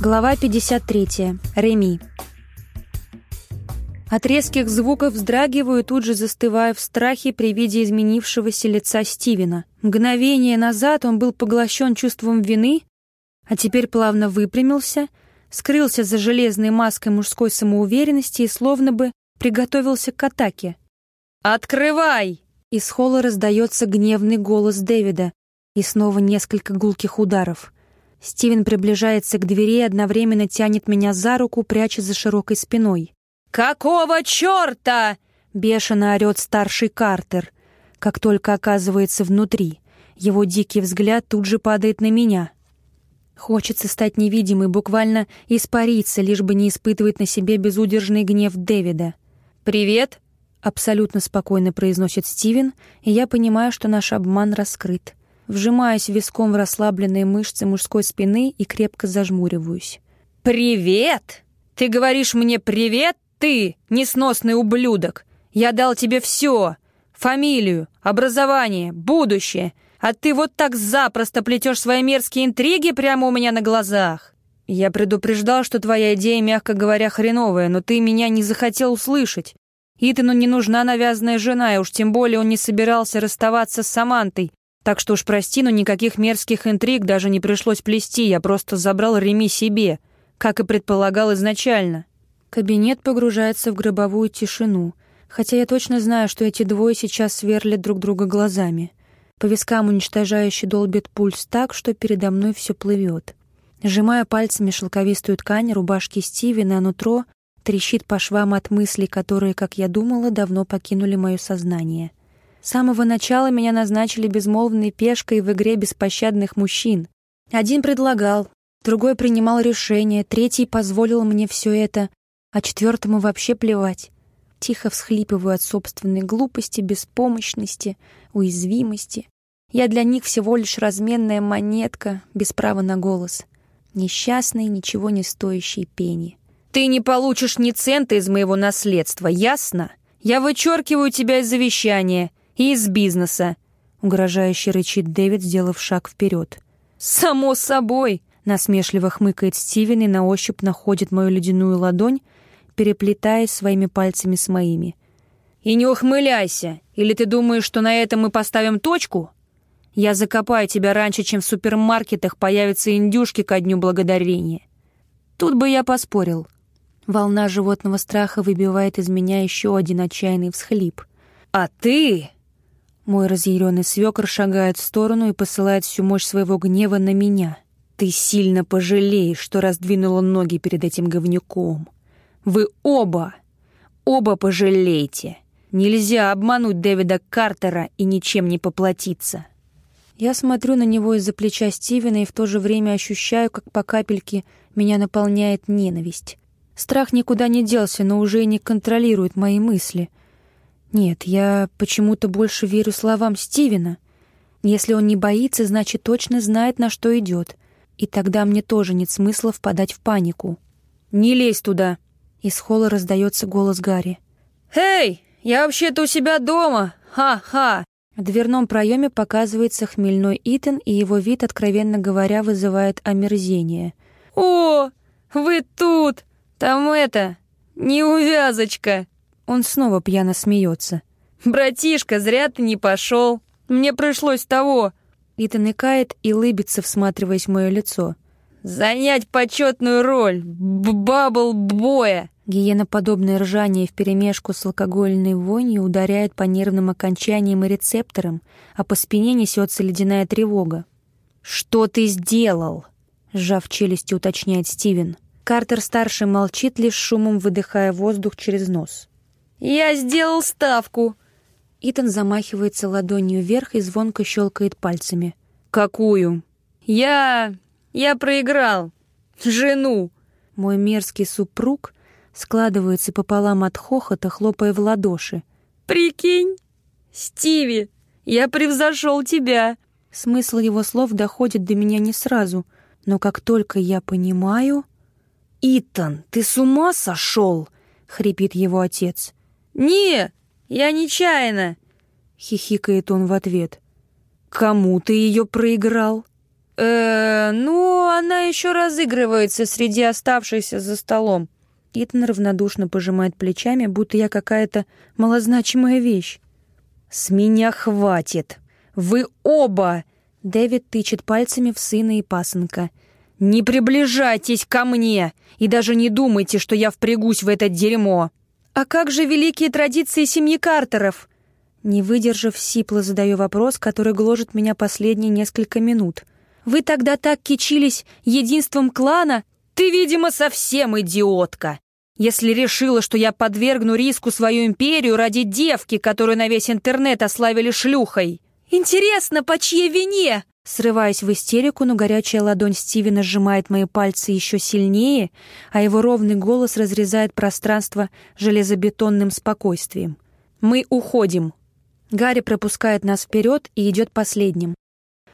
Глава 53. Реми. От резких звуков вздрагиваю, тут же застывая в страхе при виде изменившегося лица Стивена. Мгновение назад он был поглощен чувством вины, а теперь плавно выпрямился, скрылся за железной маской мужской самоуверенности и словно бы приготовился к атаке. «Открывай!» Из холла раздается гневный голос Дэвида и снова несколько гулких ударов — Стивен приближается к двери и одновременно тянет меня за руку, пряча за широкой спиной. «Какого черта?» — бешено орет старший Картер. Как только оказывается внутри, его дикий взгляд тут же падает на меня. Хочется стать невидимой, буквально испариться, лишь бы не испытывать на себе безудержный гнев Дэвида. «Привет!» — абсолютно спокойно произносит Стивен, и я понимаю, что наш обман раскрыт вжимаюсь виском в расслабленные мышцы мужской спины и крепко зажмуриваюсь. «Привет! Ты говоришь мне привет, ты, несносный ублюдок! Я дал тебе все! Фамилию, образование, будущее, а ты вот так запросто плетешь свои мерзкие интриги прямо у меня на глазах!» «Я предупреждал, что твоя идея, мягко говоря, хреновая, но ты меня не захотел услышать. Итану не нужна навязанная жена, и уж тем более он не собирался расставаться с Самантой, так что уж прости, но никаких мерзких интриг даже не пришлось плести, я просто забрал Реми себе, как и предполагал изначально. Кабинет погружается в гробовую тишину, хотя я точно знаю, что эти двое сейчас сверлят друг друга глазами. По вискам уничтожающе долбит пульс так, что передо мной все плывет. Сжимая пальцами шелковистую ткань рубашки Стивена, а нутро трещит по швам от мыслей, которые, как я думала, давно покинули мое сознание. С самого начала меня назначили безмолвной пешкой в игре беспощадных мужчин. Один предлагал, другой принимал решение, третий позволил мне все это, а четвертому вообще плевать. Тихо всхлипываю от собственной глупости, беспомощности, уязвимости. Я для них всего лишь разменная монетка, без права на голос. Несчастный, ничего не стоящий пени. «Ты не получишь ни цента из моего наследства, ясно? Я вычеркиваю тебя из завещания и из бизнеса», — угрожающе рычит Дэвид, сделав шаг вперед. «Само собой!» — насмешливо хмыкает Стивен и на ощупь находит мою ледяную ладонь, переплетаясь своими пальцами с моими. «И не ухмыляйся! Или ты думаешь, что на этом мы поставим точку? Я закопаю тебя раньше, чем в супермаркетах появятся индюшки ко дню благодарения». Тут бы я поспорил. Волна животного страха выбивает из меня еще один отчаянный всхлип. «А ты...» Мой разъяренный свекр шагает в сторону и посылает всю мощь своего гнева на меня. Ты сильно пожалеешь, что раздвинула ноги перед этим говнюком. Вы оба, оба пожалеете. Нельзя обмануть Дэвида Картера и ничем не поплатиться. Я смотрю на него из-за плеча Стивена и в то же время ощущаю, как по капельке меня наполняет ненависть. Страх никуда не делся, но уже не контролирует мои мысли — нет, я почему-то больше верю словам Стивена. Если он не боится, значит, точно знает, на что идет. И тогда мне тоже нет смысла впадать в панику. «Не лезь туда!» Из холла раздается голос Гарри. «Эй, я вообще-то у себя дома! Ха-ха!» В дверном проеме показывается хмельной Итан, и его вид, откровенно говоря, вызывает омерзение. «О, вы тут! Там это... неувязочка!» Он снова пьяно смеется. «Братишка, зря ты не пошел. Мне пришлось того...» Итан икает и лыбится, всматриваясь в мое лицо. «Занять почетную роль! Бабл-боя!» Гиеноподобное ржание вперемешку с алкогольной вонью ударяет по нервным окончаниям и рецепторам, а по спине несется ледяная тревога. «Что ты сделал?» — сжав челюсти, уточняет Стивен. Картер-старший молчит, лишь шумом выдыхая воздух через нос. «Я сделал ставку!» Итан замахивается ладонью вверх и звонко щелкает пальцами. «Какую?» «Я... я проиграл. Жену!» Мой мерзкий супруг складывается пополам от хохота, хлопая в ладоши. «Прикинь! Стиви, я превзошел тебя!» Смысл его слов доходит до меня не сразу, но как только я понимаю... «Итан, ты с ума сошел?» — хрипит его отец. «Не, я нечаянно!» — хихикает он в ответ. «Кому ты ее проиграл?» «Э, ну, она еще разыгрывается среди оставшихся за столом?» Итан равнодушно пожимает плечами, будто я какая-то малозначимая вещь. «С меня хватит! Вы оба!» Дэвид тычет пальцами в сына и пасынка. «Не приближайтесь ко мне! И даже не думайте, что я впрягусь в это дерьмо!» «А как же великие традиции семьи Картеров?» Не выдержав, сипло задаю вопрос, который гложет меня последние несколько минут. «Вы тогда так кичились единством клана? Ты, видимо, совсем идиотка! Если решила, что я подвергну риску свою империю ради девки, которую на весь интернет ославили шлюхой!» «Интересно, по чьей вине?» Срываясь в истерику, но горячая ладонь Стивена сжимает мои пальцы еще сильнее, а его ровный голос разрезает пространство железобетонным спокойствием. «Мы уходим!» Гарри пропускает нас вперед и идет последним.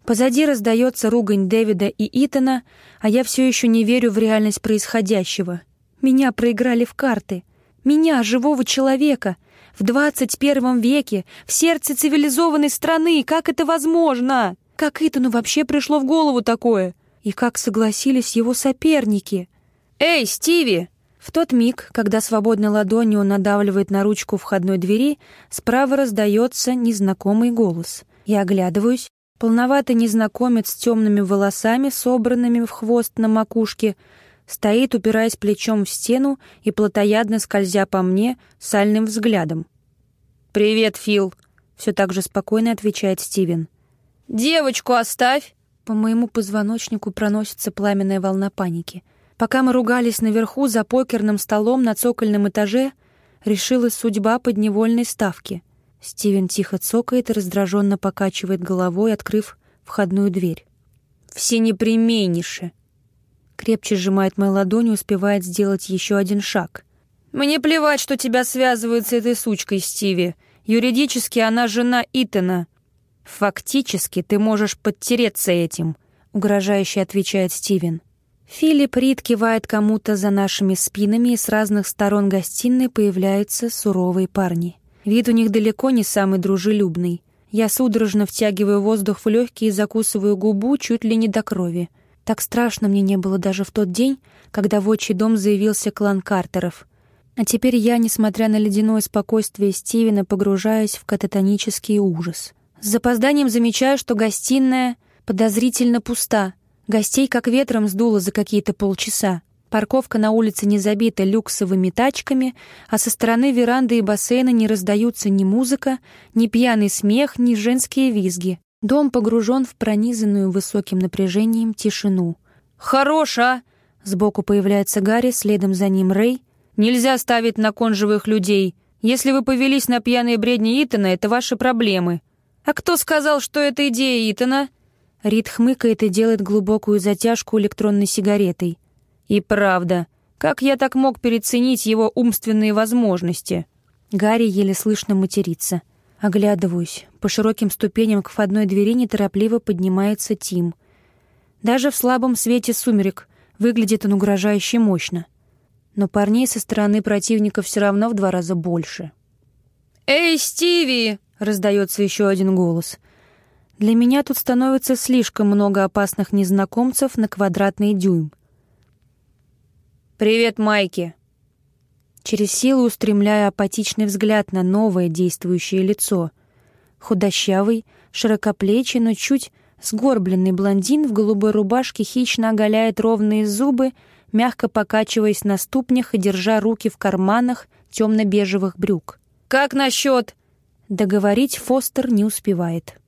Позади раздается ругань Дэвида и Итана, а я все еще не верю в реальность происходящего. Меня проиграли в карты. Меня, живого человека. В двадцать первом веке, в сердце цивилизованной страны. Как это возможно? Как Итану вообще пришло в голову такое? И как согласились его соперники? «Эй, Стиви!» В тот миг, когда свободной ладонью он надавливает на ручку входной двери, справа раздается незнакомый голос. Я оглядываюсь. Полноватый незнакомец с темными волосами, собранными в хвост на макушке, стоит, упираясь плечом в стену и плотоядно скользя по мне сальным взглядом. «Привет, Фил!» — все так же спокойно отвечает Стивен. «Девочку оставь!» По моему позвоночнику проносится пламенная волна паники — Пока мы ругались наверху за покерным столом на цокольном этаже, решилась судьба подневольной ставки. Стивен тихо цокает и раздраженно покачивает головой, открыв входную дверь. «Все непременнейше!» Крепче сжимает мою ладонь и успевает сделать еще один шаг. «Мне плевать, что тебя связывают с этой сучкой, Стиви. Юридически она жена Итана. Фактически ты можешь подтереться этим», — угрожающе отвечает Стивен. Филипп Рид кивает кому-то за нашими спинами, и с разных сторон гостиной появляются суровые парни. Вид у них далеко не самый дружелюбный. Я судорожно втягиваю воздух в легкие и закусываю губу чуть ли не до крови. Так страшно мне не было даже в тот день, когда в отчий дом заявился клан Картеров. А теперь я, несмотря на ледяное спокойствие Стивена, погружаюсь в кататонический ужас. С запозданием замечаю, что гостиная подозрительно пуста — Гостей как ветром сдуло за какие-то полчаса. Парковка на улице не забита люксовыми тачками, а со стороны веранды и бассейна не раздаются ни музыка, ни пьяный смех, ни женские визги. Дом погружен в пронизанную высоким напряжением тишину. «Хорош, а!» Сбоку появляется Гарри, следом за ним Рэй. «Нельзя ставить на кон живых людей. Если вы повелись на пьяные бредни Итана, это ваши проблемы». «А кто сказал, что это идея Итана?» Рид хмыкает и делает глубокую затяжку электронной сигаретой. «И правда, как я так мог переценить его умственные возможности?» Гарри еле слышно матерится. Оглядываюсь. По широким ступеням к входной двери неторопливо поднимается Тим. Даже в слабом свете сумерек выглядит он угрожающе мощно. Но парней со стороны противника все равно в два раза больше. «Эй, Стиви!» — раздается еще один голос — для меня тут становится слишком много опасных незнакомцев на квадратный дюйм. «Привет, Майки!» Через силу устремляю апатичный взгляд на новое действующее лицо. Худощавый, широкоплечий, но чуть сгорбленный блондин в голубой рубашке хищно оголяет ровные зубы, мягко покачиваясь на ступнях и держа руки в карманах темно-бежевых брюк. «Как насчет...» Договорить Фостер не успевает.